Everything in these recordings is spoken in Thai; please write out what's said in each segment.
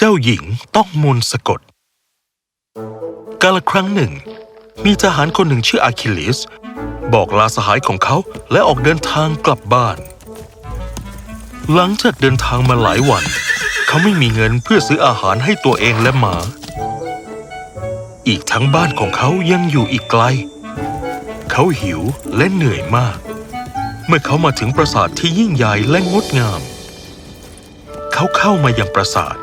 เจ้าหญิงต้องมนต์สะกด กาลครั้งหนึ่ง มีทหารคนหนึ่งชื่ออาคิลิส บอกลาสหายของเขาและออกเดินทางกลับบ้าน หลังจากเดินทางมาหลายวัน เขาไม่มีเงินเพื่อซื้ออาหารให้ตัวเองและหมา อีกทั้งบ้านของเขายังอยู่อีกไกล เขาหิวและเหนื่อยมาก เมื่อเขามาถึงปราสาทที่ยิ่งใหญ่และงดงาม เขาเข้ามายังปราสาท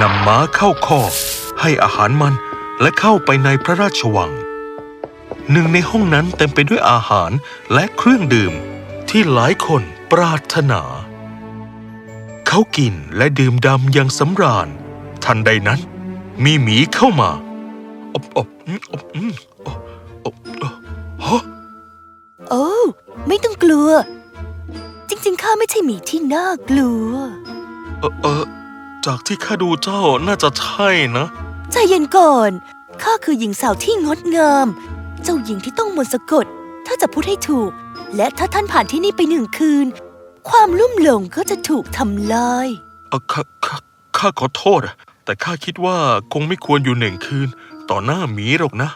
นำม้าเข้าคอกให้อาหารมันและเข้าไปในพระราชวัง หนึ่งในห้องนั้นเต็มไปด้วยอาหารและเครื่องดื่มที่หลายคนปรารถนา เขากินและดื่มดำอย่างสำราญ ทันใดนั้น มีหมีเข้ามาอบอบอืมอบอืมอบอบอบฮะโอ้ไม่ต้องกลัว จริง ๆ ข้าไม่ใช่หมีที่น่ากลัว เออเออ จากที่ข้าดูเจ้าน่าจะใช่นะ ใจเย็นก่อน ข้าคือหญิงสาวที่งดงาม เจ้าหญิงที่ต้องมนต์สะกด ถ้าจะพูดให้ถูก และถ้าท่านผ่านที่นี่ไปหนึ่งคืน ความลุ่มหลงก็จะถูกทำลายเออข้าข้าข้าขอโทษอะแต่ข้าคิดว่าคงไม่ควรอยู่หนึ่งคืน ต่อหน้าหมีหรอกนะ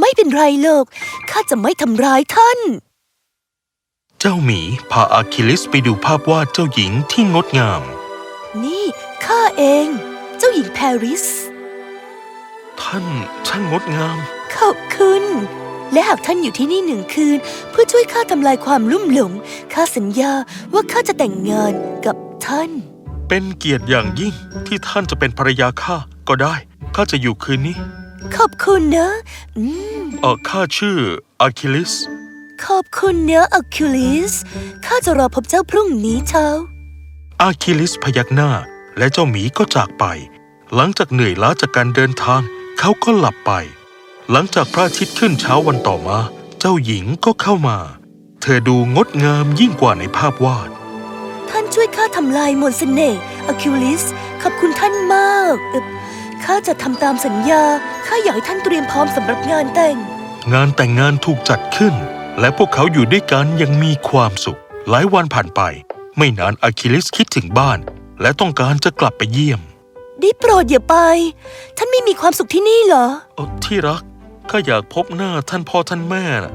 ไม่เป็นไรหรอกข้าจะไม่ทำร้ายท่าน เจ้าหมีพาอาคิลิสไปดูภาพวาดเจ้าหญิงที่งดงาม นี่ ข้าเอง เจ้าหญิงปาริส ท่านช่างงดงาม ขอบคุณ และหากท่านอยู่ที่นี่หนึ่งคืน เพื่อช่วยข้าทำลายความลุ่มหลง ข้าสัญญาว่าข้าจะแต่งงานกับท่าน เป็นเกียรติอย่างยิ่งที่ท่านจะเป็นภรรยาข้าก็ได้ ข้าจะอยู่คืนนี้ ขอบคุณนะอืมเออข้าชื่ออาคิลิส ขอบคุณนะอะคิลิส ข้าจะรอพบเจ้าพรุ่งนี้เช้า อาคิลิสพยักหน้า และเจ้าหมีก็จากไป หลังจากเหนื่อยล้าจากการเดินทาง เขาก็หลับไป หลังจากพระอาทิตย์ขึ้นเช้าวันต่อมา เจ้าหญิงก็เข้ามา เธอดูงดงามยิ่งกว่าในภาพวาด ท่านช่วยข้าทำลายมนต์เสน่ห์อะคิลิส ขอบคุณท่านมากเอ่อข้าจะทำตามสัญญา ข้าอยากให้ท่านเตรียมพร้อมสำหรับงานแต่ง งานแต่งงานถูกจัดขึ้น และพวกเขาอยู่ด้วยกันอย่างมีความสุข หลายวันผ่านไป ไม่นานอะคิลิสคิดถึงบ้าน และต้องการจะกลับไปเยี่ยม ได้โปรดอย่าไป ท่านไม่มีความสุขที่นี่เหรอ เออที่รัก ข้าอยากพบหน้าท่านพ่อท่านแม่นะ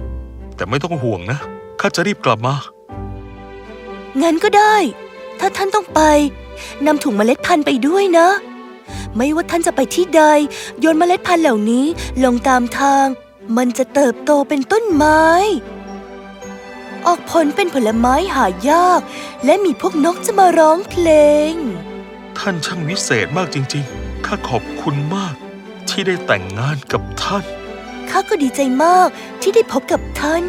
แต่ไม่ต้องห่วงนะ ข้าจะรีบกลับมา งั้นก็ได้ ถ้าท่านต้องไปนำถุงเมล็ดพันธุ์ไปด้วยนะ ไม่ว่าท่านจะไปที่ใด โยนเมล็ดพันธุ์เหล่านี้ลงตามทาง มันจะเติบโตเป็นต้นไม้ ออกผลเป็นผลไม้หายาก และมีพวกนกจะมาร้องเพลง ท่านช่างวิเศษมากจริง ๆ ข้าขอบคุณมาก ที่ได้แต่งงานกับท่าน ข้าก็ดีใจมากที่ได้พบกับท่าน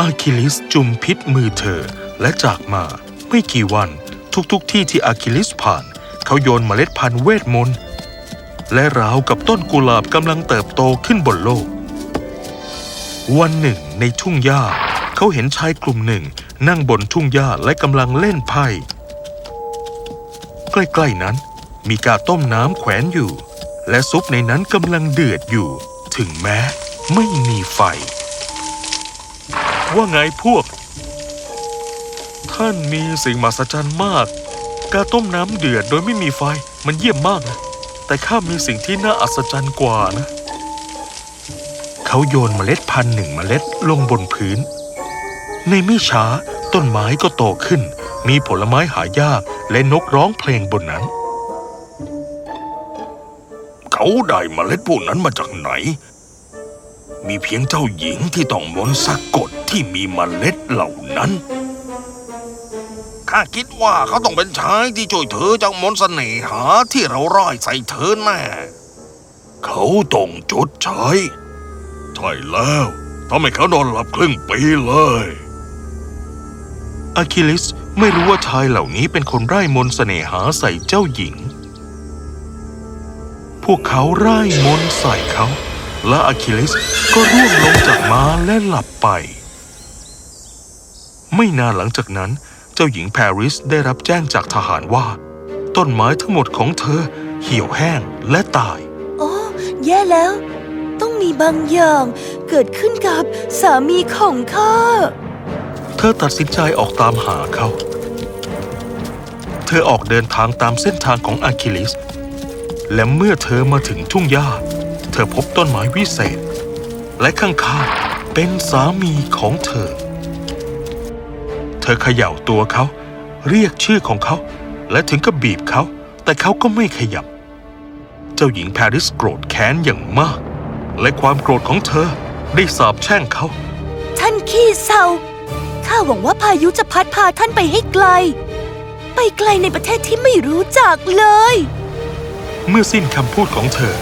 อาคิลิสจุมพิตมือเธอและจากมา ไม่กี่วันทุกๆที่ที่อาคิลิสผ่าน เขาโยนเมล็ดพันธุ์เวทมนต์และราวกับต้นกุหลาบกำลังเติบโตขึ้นบนโลก วันหนึ่งในทุ่งหญ้า เขาเห็นชายกลุ่มหนึ่งนั่งบนทุ่งหญ้าและกำลังเล่นไพ่ใกล้ๆนั้น มีกาต้มน้ำแขวนอยู่ และซุปในนั้นกำลังเดือดอยู่ ถึงแม้ไม่มีไฟ ว่าไงพวก ท่านมีสิ่งมหัศจรรย์มาก กาต้มน้ำเดือดโดยไม่มีไฟมันเยี่ยมมากนะ แต่ข้ามีสิ่งที่น่าอัศจรรย์กว่านะ เขาโยนเมล็ดพันธุ์หนึ่งเมล็ดลงบนพื้น ในไม่ช้าต้นไม้ก็โตขึ้น มีผลไม้หายากและนกร้องเพลงบนนั้น เขาได้เมล็ดพวกนั้นมาจากไหน มีเพียงเจ้าหญิงที่ต้องมนต์สะกดที่มีเมล็ดเหล่านั้นข้าคิดว่าเขาต้องเป็นชายที่ช่วยเธอจากมนต์เสน่หาที่เราร่ายใส่เธอแน่ เขาต้องจดใช้ ใช่แล้วทำให้เขานอนหลับครึ่งปีเลย อะคิลิสไม่รู้ว่าชายเหล่านี้เป็นคนร่ายมนต์เสน่หาใส่เจ้าหญิง พวกเขาร่ายมนต์ใส่เขา และอะคิลิสก็ร่วงลงจากม้าและหลับไป ไม่นานหลังจากนั้น เจ้าหญิงปาริสได้รับแจ้งจากทหารว่า ต้นไม้ทั้งหมดของเธอ เหี่ยวแห้งและตาย โอ้แย่แล้ว ต้องมีบางอย่างเกิดขึ้นกับสามีของข้า เธอตัดสินใจออกตามหาเขา เธอออกเดินทางตามเส้นทางของอะคิลิส และเมื่อเธอมาถึงทุ่งหญ้า เธอพบต้นไม้วิเศษ และข้างๆเป็นสามีของเธอ เธอเขย่าตัวเขา เรียกชื่อของเขา และถึงกับบีบเขา แต่เขาก็ไม่ขยับ เจ้าหญิงแพริสโกรธแค้นอย่างมาก และความโกรธของเธอได้สาปแช่งเขา ท่านขี้เศร้า ข้าหวังว่าพายุจะพัดพาท่านไปให้ไกล ไปไกลในประเทศที่ไม่รู้จักเลย เมื่อสิ้นคำพูดของเธอ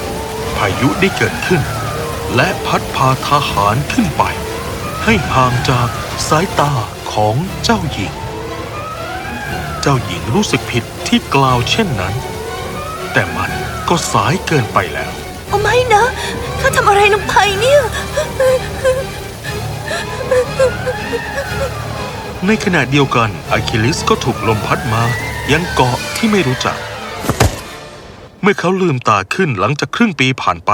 พายุได้เกิดขึ้น และพัดพาทหารขึ้นไป ให้ห่างจากสายตาของเจ้าหญิง เจ้าหญิงรู้สึกผิดที่กล่าวเช่นนั้น แต่มันก็สายเกินไปแล้ว เอาไม่นะ ข้าทำอะไรลงไปเนี่ย ในขณะเดียวกันอะคิลิสก็ถูกลมพัดมา ยังเกาะที่ไม่รู้จัก เมื่อเขาลืมตาขึ้นหลังจากครึ่งปีผ่านไป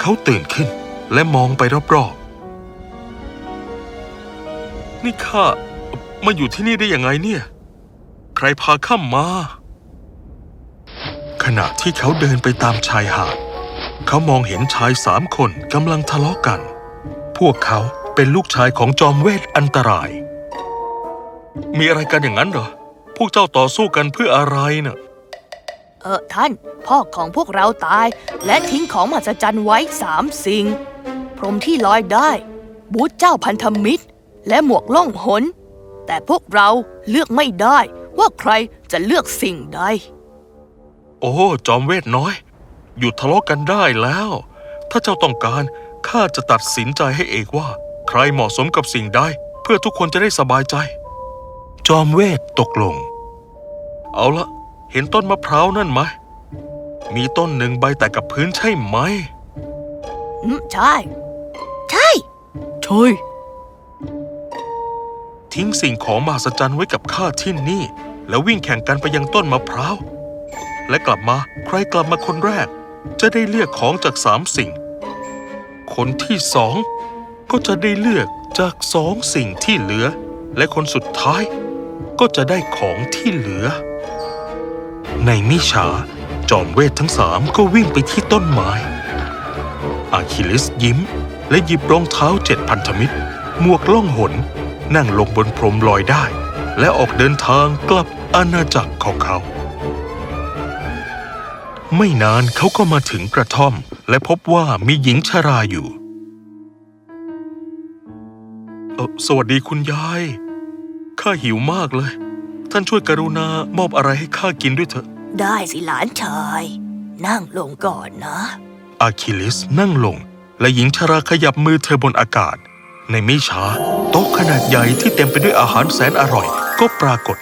เขาตื่นขึ้นและมองไปรอบๆ นี่ข้ามาอยู่ที่นี่ได้ยังไงเนี่ย ใครพาข้ามาขณะที่เขาเดินไปตามชายหาด เขามองเห็นชายสามคนกำลังทะเลาะกัน พวกเขา เป็นลูกชายของจอมเวทอันตราย มีอะไรกันอย่างนั้นเหรอ พวกเจ้าต่อสู้กันเพื่ออะไรน่ะเออท่าน พ่อของพวกเราตาย และทิ้งของมหัศจรรย์ไว้สามสิ่ง พรหมที่ลอยได้ บูธเจ้าพันธมิตร และหมวกล่องหน แต่พวกเราเลือกไม่ได้ว่าใครจะเลือกสิ่งใด โอ้ จอมเวทน้อย หยุดทะเลาะกันได้แล้ว ถ้าเจ้าต้องการข้าจะตัดสินใจให้เองว่าใค รเหมาะสมกับสิ่งใดเพื่อทุกคนจะได้สบายใจ จอมเวทตกลง เอาละเห็นต้นมะพร้าวนั่นไหม มีต้นหนึ่งใบแต่กับพื้นใช่ไหม อืมใช่ ใช่ ใช่ ทิ้งสิ่งของมหัศจรรย์ไว้กับข้าที่นี่ แล้ววิ่งแข่งกันไปยังต้นมะพร้าว และกลับมาใครกลับมาคนแรก จะได้เลือกของจากสามสิ่ง คนที่สอง ก็จะได้เลือกจากสองสิ่งที่เหลือ และคนสุดท้าย ก็จะได้ของที่เหลือ ในมิชาจอมเวททั้งสามก็วิ่งไปที่ต้นไม้ อาคิลิสยิ้ม และหยิบรองเท้าเจ็ดพันธมิตร หมวกล่องหน นั่งลงบนพรมลอยได้ และออกเดินทางกลับอาณาจักรของเขา ไม่นานเขาก็มาถึงกระท่อม และพบว่ามีหญิงชราอยู่ เออสวัสดีคุณยาย ข้าหิวมากเลย ท่านช่วยกรุณามอบอะไรให้ข้ากินด้วยเถอะ ได้สิหลานชาย นั่งลงก่อนนะ อาคิลิสนั่งลง และหญิงชราขยับมือเธอบนอากาศ ในไม่ช้า โต๊ะขนาดใหญ่ที่เต็มไปด้วยอาหารแสนอร่อย ก็ปรากฏ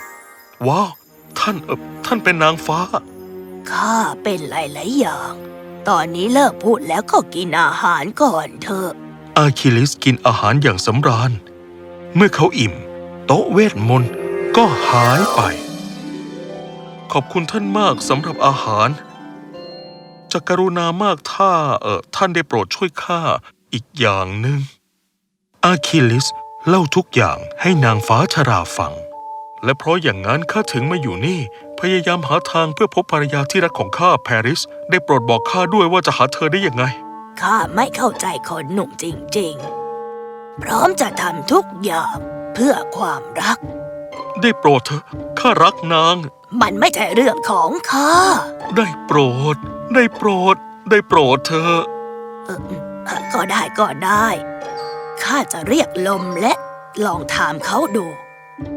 ว้าว ท่านเออท่านเป็นนางฟ้า ข้าเป็นหลายๆอย่าง ตอนนี้เลิกพูดแล้วก็กินอาหารก่อนเถอะ อาคิลิสกินอาหารอย่างสำราญ เมื่อเขาอิ่ม โต๊ะเวทมนต์ก็หายไป ขอบคุณท่านมากสำหรับอาหารจะกรุณามากถ้าเออท่านได้โปรดช่วยข้าอีกอย่างหนึ่งอาคิลิสเล่าทุกอย่างให้นางฟ้าชราฟัง และเพราะอย่างนั้นข้าถึงมาอยู่นี่ พยายามหาทางเพื่อพบภรรยาที่รักของข้าแพริส ได้โปรดบอกข้าด้วยว่าจะหาเธอได้ยังไง ข้าไม่เข้าใจคนหนุ่มจริงๆ พร้อมจะทำทุกอย่างเพื่อความรัก ได้โปรดเถอะข้ารักนาง มันไม่ใช่เรื่องของข้า ได้โปรด ได้โปรด ได้โปรดเธอะเออเอ่อก็ได้ก็ได้ ข้าจะเรียกลมและลองถามเขาดู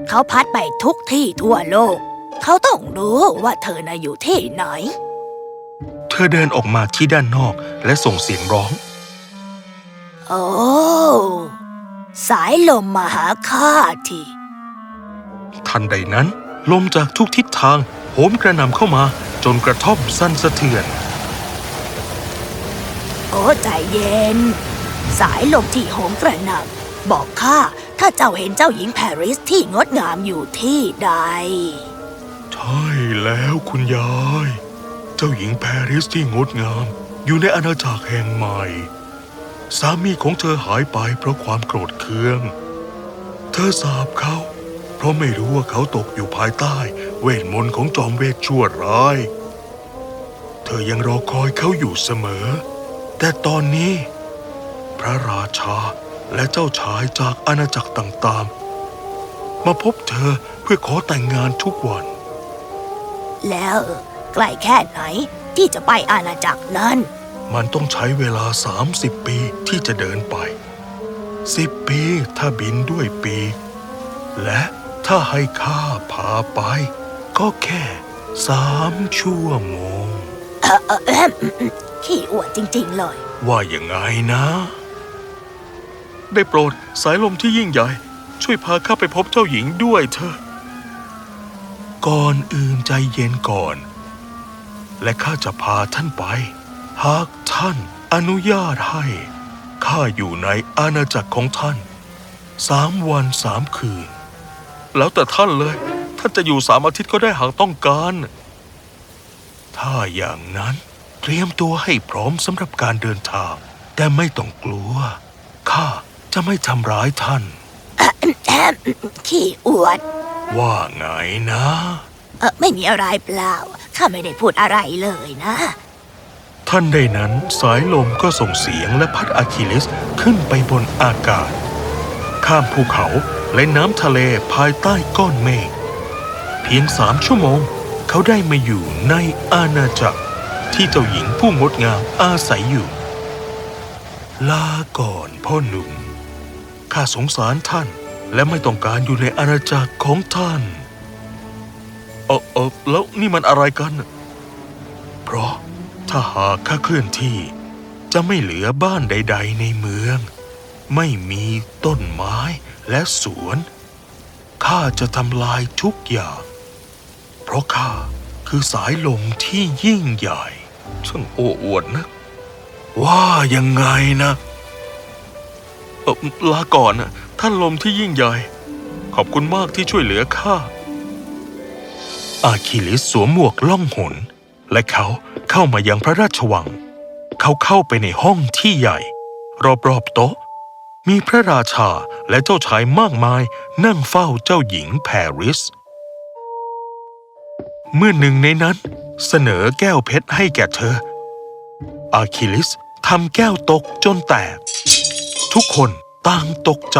เขาพัดไปทุกที่ทั่วโลก เขาต้องรู้ว่าเธอน่ะอยู่ที่ไหนเธอเดินออกมาที่ด้านนอกและส่งเสียงร้อง โอ้ สายลมมาหาข้าที ทันใดนั้น ลมจากทุกทิศทางโหมกระหน่ำเข้ามาจนกระท่อมสั่นสะเทือน โอ้ใจเย็น สายลมที่โหมกระหน่ำบอกข้าถ้าเจ้าเห็นเจ้าหญิงแพริสที่งดงามอยู่ที่ใด ใช่แล้วคุณยาย เจ้าหญิงแพริสที่งดงาม อยู่ในอาณาจักรแห่งใหม่ สามีของเธอหายไปเพราะความโกรธเคือง เธอสาบเขา เพราะไม่รู้ว่าเขาตกอยู่ภายใต้ เวทมนต์ของจอมเวทชั่วร้าย เธอยังรอคอยเขาอยู่เสมอ แต่ตอนนี้ พระราชาและเจ้าชายจากอาณาจักรต่างๆ มาพบเธอเพื่อขอแต่งงานทุกวัน แล้ว กล้แค่ไหน ที่จะไปอาณาจักรนั้น มันต้องใช้เวลา 30 ปีที่จะเดินไป 10 ปีถ้าบินด้วยปีกและถ้าให้ข้าพาไป ก็แค่สามชั่วโมงเออเออแอมขี้อวดจริง ๆ เลย ว่ายังไงนะ ได้โปรดสายลมที่ยิ่งใหญ่ ช่วยพาข้าไปพบเจ้าหญิงด้วยเถอะก่อนอื่นใจเย็นก่อน และข้าจะพาท่านไป หากท่านอนุญาตให้ ข้าอยู่ในอาณาจักรของท่านสามวันสามคืน แล้วแต่ท่านเลย ท่านจะอยู่สามอาทิตย์ก็ได้หากต้องการ ถ้าอย่างนั้นเตรียมตัวให้พร้อมสำหรับการเดินทาง แต่ไม่ต้องกลัว ข้าจะไม่ทำร้ายท่านแอมขี้อวด ว่าไงนะ เออไม่มีอะไรเปล่า ข้าไม่ได้พูดอะไรเลยนะ ท่านใดนั้นสายลมก็ส่งเสียงและพัดอะคิลิสขึ้นไปบนอากาศ ข้ามภูเขาและน้ำทะเลภายใต้ก้อนเมฆเพียงสามชั่วโมง เขาได้มาอยู่ในอาณาจักรที่เจ้าหญิงผู้งดงามอาศัยอยู่ ลาก่อนพ่อหนุ่ม ข้าสงสารท่านและไม่ต้องการอยู่ในอาณาจักรของท่าน เออเออแล้วนี่มันอะไรกัน เพราะถ้าหากข้าเคลื่อนที่ จะไม่เหลือบ้านใด ๆ ในเมือง ไม่มีต้นไม้และสวนข้าจะทำลายทุกอย่าง เพราะข้าคือสายลมที่ยิ่งใหญ่ช่างโอ้อวดนะ ว่ายังไงนะลาก่อนนะท่านลมที่ยิ่งใหญ่ ขอบคุณมากที่ช่วยเหลือข้า อาคิลิสสวมหมวกล่องหน และเขาเข้ามายังพระราชวัง เขาเข้าไปในห้องที่ใหญ่ รอบๆโต๊ะ มีพระราชาและเจ้าชายมากมายนั่งเฝ้าเจ้าหญิงแพรริส เมื่อหนึ่งในนั้นเสนอแก้วเพชรให้แก่เธอ อาคิลิสทำแก้วตกจนแตก ทุกคนต่างตกใจ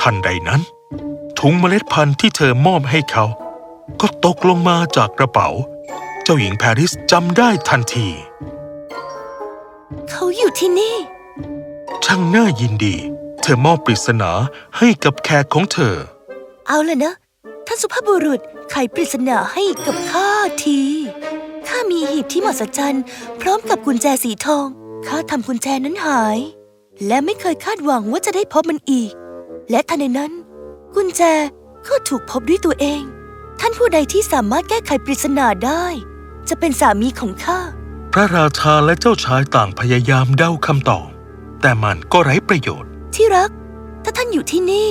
ทันใดนั้น ถุงเมล็ดพันธุ์ที่เธอมอบให้เขา ก็ตกลงมาจากกระเป๋า เจ้าหญิงแพรริสจำได้ทันที เขาอยู่ที่นี่ ช่างน่ายินดี เธอมอบปริศนาให้กับแขกของเธอ เอาเลยนะ ท่านสุภาพบุรุษไขปริศนาให้กับข้าที ข้ามีหีบที่มหัศจรรย์ พร้อมกับกุญแจสีทอง ข้าทำกุญแจนั้นหาย และไม่เคยคาดหวังว่าจะได้พบมันอีก และทันใดนั้น กุญแจก็ถูกพบด้วยตัวเอง ท่านผู้ใดที่สามารถแก้ไขปริศนาได้ จะเป็นสามีของข้า พระราชาและเจ้าชายต่างพยายามเดาคำตอบ แต่มันก็ไร้ประโยชน์ ที่รัก ถ้าท่านอยู่ที่นี่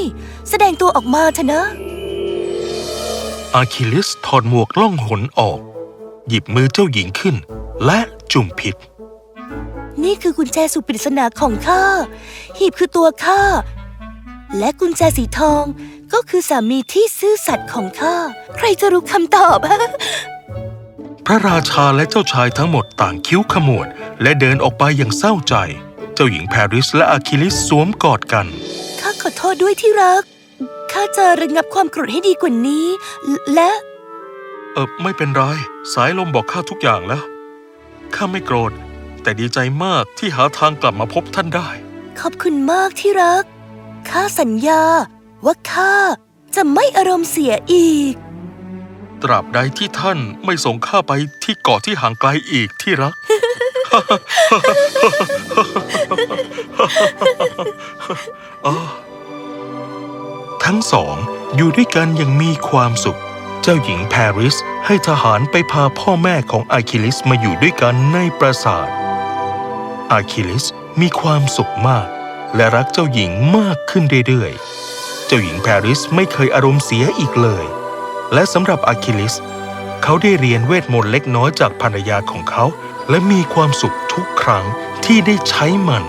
แสดงตัวออกมาเถอะนะ อาคิลิสถอดหมวกล่องหนออก หยิบมือเจ้าหญิงขึ้น และจุ่มผิดนี่คือกุญแจสู่ปริศนาของข้า หีบคือตัวข้า และกุญแจสีทอง ก็คือสามีที่ซื่อสัตย์ของข้า ใครจะรู้คำตอบ พระราชาและเจ้าชายทั้งหมดต่างคิ้วขมวด และเดินออกไปอย่างเศร้าใจ เจ้าหญิงแพรริสและอาคิลิสสวมกอดกัน ข้าขอโทษด้วยที่รัก ข้าจะระงับความโกรธให้ดีกว่านี้ และ เออไม่เป็นไร สายลมบอกข้าทุกอย่างแล้ว ข้าไม่โกรธ แต่ดีใจมากที่หาทางกลับมาพบท่านได้ ขอบคุณมากที่รัก ข้าสัญญา ว่าข้าจะไม่อารมณ์เสียอีก ตราบใดที่ท่านไม่ส่งข้าไปที่เกาะที่ห่างไกลอีกที่รัก ทั้งสองอยู่ด้วยกันอย่างมีความสุข เจ้าหญิงแพริสให้ทหารไปพาพ่อแม่ของอาคิลิสมาอยู่ด้วยกันในปราสาทอาคิลิสมีความสุขมาก และรักเจ้าหญิงมากขึ้นเรื่อยๆ เจ้าหญิงแพริสไม่เคยอารมณ์เสียอีกเลย และสำหรับอาคิลิส เขาได้เรียนเวทมนต์เล็กน้อยจากภรรยาของเขา และมีความสุขทุกครั้งที่ได้ใช้มัน